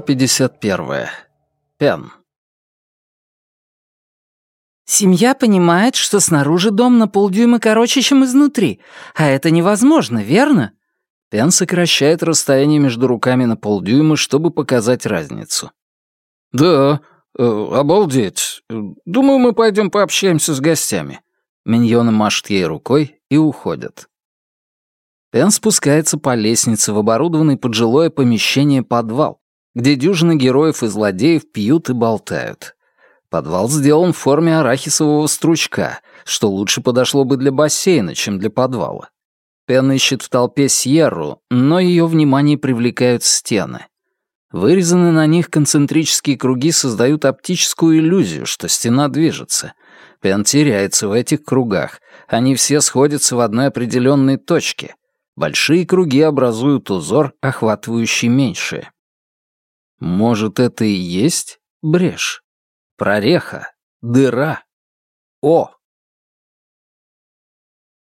51. Пен. Семья понимает, что снаружи дом на полдюйма короче, чем изнутри, а это невозможно, верно? Пен сокращает расстояние между руками на полдюйма, чтобы показать разницу. «Да, э, обалдеть. Думаю, мы пойдем пообщаемся с гостями». Миньоны машут ей рукой и уходят. Пен спускается по лестнице в оборудованный под жилое помещение подвал, где дюжины героев и злодеев пьют и болтают. Подвал сделан в форме арахисового стручка, что лучше подошло бы для бассейна, чем для подвала. Пен ищет в толпе Сьерру, но ее внимание привлекают стены. Вырезанные на них концентрические круги создают оптическую иллюзию, что стена движется. Пен теряется в этих кругах. Они все сходятся в одной определенной точке. Большие круги образуют узор, охватывающий меньшие. Может, это и есть брешь? Прореха? Дыра? О!